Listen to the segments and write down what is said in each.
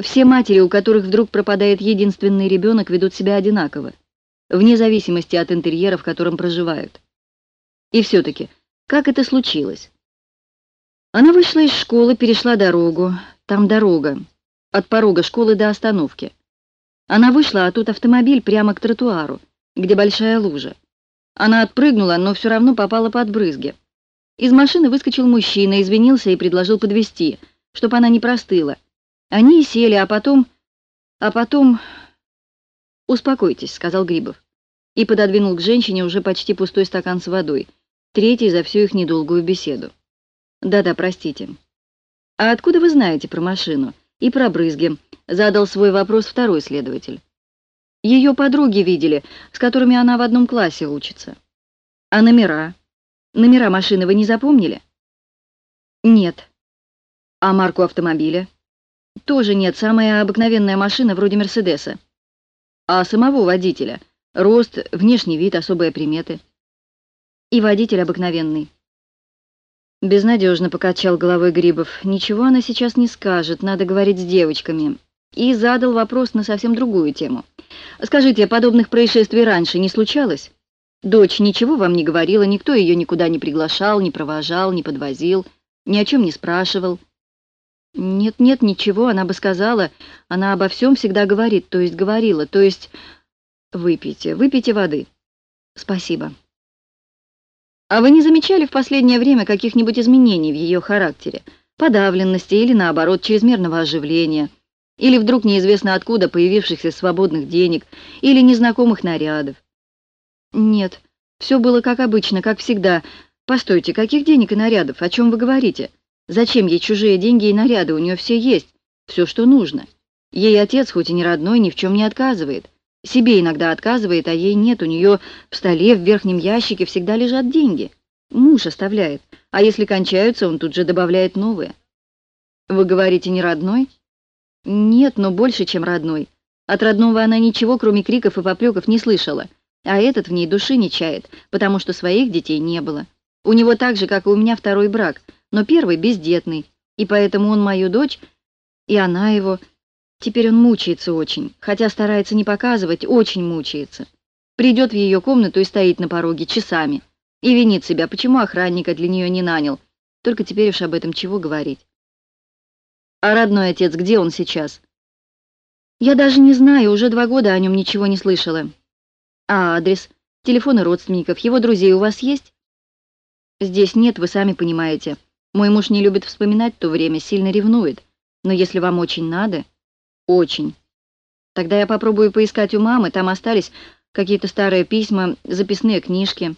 Все матери, у которых вдруг пропадает единственный ребенок, ведут себя одинаково, вне зависимости от интерьера, в котором проживают. И все-таки, как это случилось? Она вышла из школы, перешла дорогу. Там дорога. От порога школы до остановки. Она вышла, а тут автомобиль прямо к тротуару, где большая лужа. Она отпрыгнула, но все равно попала под брызги. Из машины выскочил мужчина, извинился и предложил подвезти, чтобы она не простыла. Они сели, а потом... А потом... «Успокойтесь», — сказал Грибов. И пододвинул к женщине уже почти пустой стакан с водой, третий за всю их недолгую беседу. «Да-да, простите». «А откуда вы знаете про машину и про брызги?» — задал свой вопрос второй следователь. «Ее подруги видели, с которыми она в одном классе учится». «А номера? Номера машины вы не запомнили?» «Нет». «А марку автомобиля?» «Тоже нет, самая обыкновенная машина вроде Мерседеса». «А самого водителя? Рост, внешний вид, особые приметы?» «И водитель обыкновенный». Безнадежно покачал головой Грибов. Ничего она сейчас не скажет, надо говорить с девочками. И задал вопрос на совсем другую тему. Скажите, подобных происшествий раньше не случалось? Дочь ничего вам не говорила, никто ее никуда не приглашал, не провожал, не подвозил, ни о чем не спрашивал. Нет-нет, ничего, она бы сказала. Она обо всем всегда говорит, то есть говорила, то есть... Выпейте, выпейте воды. Спасибо. А вы не замечали в последнее время каких-нибудь изменений в ее характере? Подавленности или, наоборот, чрезмерного оживления? Или вдруг неизвестно откуда появившихся свободных денег? Или незнакомых нарядов? Нет, все было как обычно, как всегда. Постойте, каких денег и нарядов? О чем вы говорите? Зачем ей чужие деньги и наряды? У нее все есть, все, что нужно. Ей отец, хоть и не родной, ни в чем не отказывает. Себе иногда отказывает, а ей нет. У нее в столе в верхнем ящике всегда лежат деньги. Муж оставляет, а если кончаются, он тут же добавляет новые. Вы говорите, не родной? Нет, но больше, чем родной. От родного она ничего, кроме криков и попреков, не слышала. А этот в ней души не чает, потому что своих детей не было. У него так же, как и у меня, второй брак, но первый бездетный, и поэтому он мою дочь, и она его, Теперь он мучается очень, хотя старается не показывать, очень мучается. Придет в ее комнату и стоит на пороге часами. И винит себя, почему охранника для нее не нанял. Только теперь уж об этом чего говорить. А родной отец, где он сейчас? Я даже не знаю, уже два года о нем ничего не слышала. А адрес, телефоны родственников, его друзей у вас есть? Здесь нет, вы сами понимаете. Мой муж не любит вспоминать то время, сильно ревнует. Но если вам очень надо... Очень. Тогда я попробую поискать у мамы, там остались какие-то старые письма, записные книжки.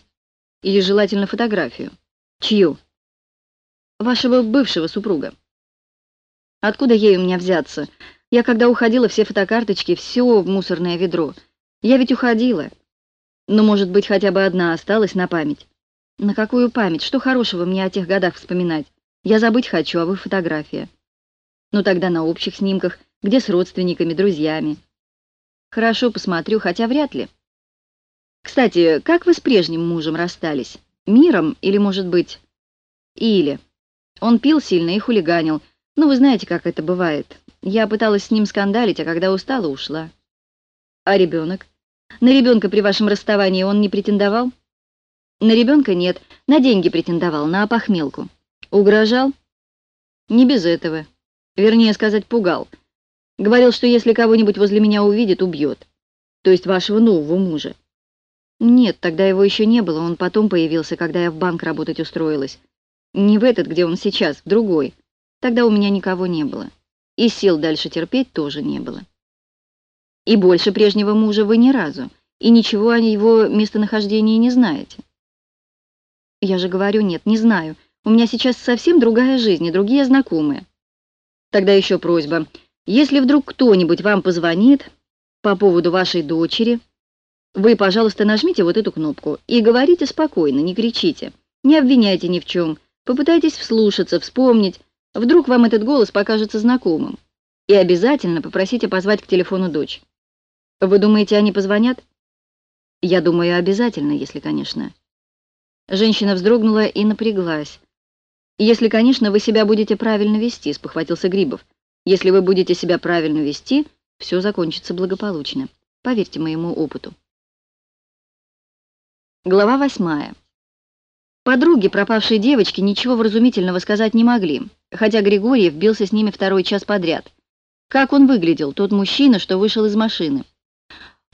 Или желательно фотографию. Чью? Вашего бывшего супруга. Откуда ей у меня взяться? Я когда уходила, все фотокарточки, все в мусорное ведро. Я ведь уходила. Но, может быть, хотя бы одна осталась на память. На какую память? Что хорошего мне о тех годах вспоминать? Я забыть хочу, а вы фотография. Ну тогда на общих снимках где с родственниками, друзьями. Хорошо, посмотрю, хотя вряд ли. Кстати, как вы с прежним мужем расстались? Миром или, может быть, или? Он пил сильно и хулиганил. Ну, вы знаете, как это бывает. Я пыталась с ним скандалить, а когда устала, ушла. А ребенок? На ребенка при вашем расставании он не претендовал? На ребенка нет, на деньги претендовал, на опохмелку. Угрожал? Не без этого. Вернее сказать, пугал. Говорил, что если кого-нибудь возле меня увидит, убьет. То есть вашего нового мужа. Нет, тогда его еще не было, он потом появился, когда я в банк работать устроилась. Не в этот, где он сейчас, в другой. Тогда у меня никого не было. И сил дальше терпеть тоже не было. И больше прежнего мужа вы ни разу, и ничего о его местонахождении не знаете. Я же говорю, нет, не знаю. У меня сейчас совсем другая жизнь и другие знакомые. Тогда еще просьба. Если вдруг кто-нибудь вам позвонит по поводу вашей дочери, вы, пожалуйста, нажмите вот эту кнопку и говорите спокойно, не кричите, не обвиняйте ни в чем, попытайтесь вслушаться, вспомнить, вдруг вам этот голос покажется знакомым. И обязательно попросите позвать к телефону дочь. Вы думаете, они позвонят? Я думаю, обязательно, если, конечно. Женщина вздрогнула и напряглась. «Если, конечно, вы себя будете правильно вести», — спохватился Грибов. Если вы будете себя правильно вести, все закончится благополучно. Поверьте моему опыту. Глава восьмая. Подруги пропавшей девочки ничего вразумительного сказать не могли, хотя Григорьев бился с ними второй час подряд. Как он выглядел, тот мужчина, что вышел из машины?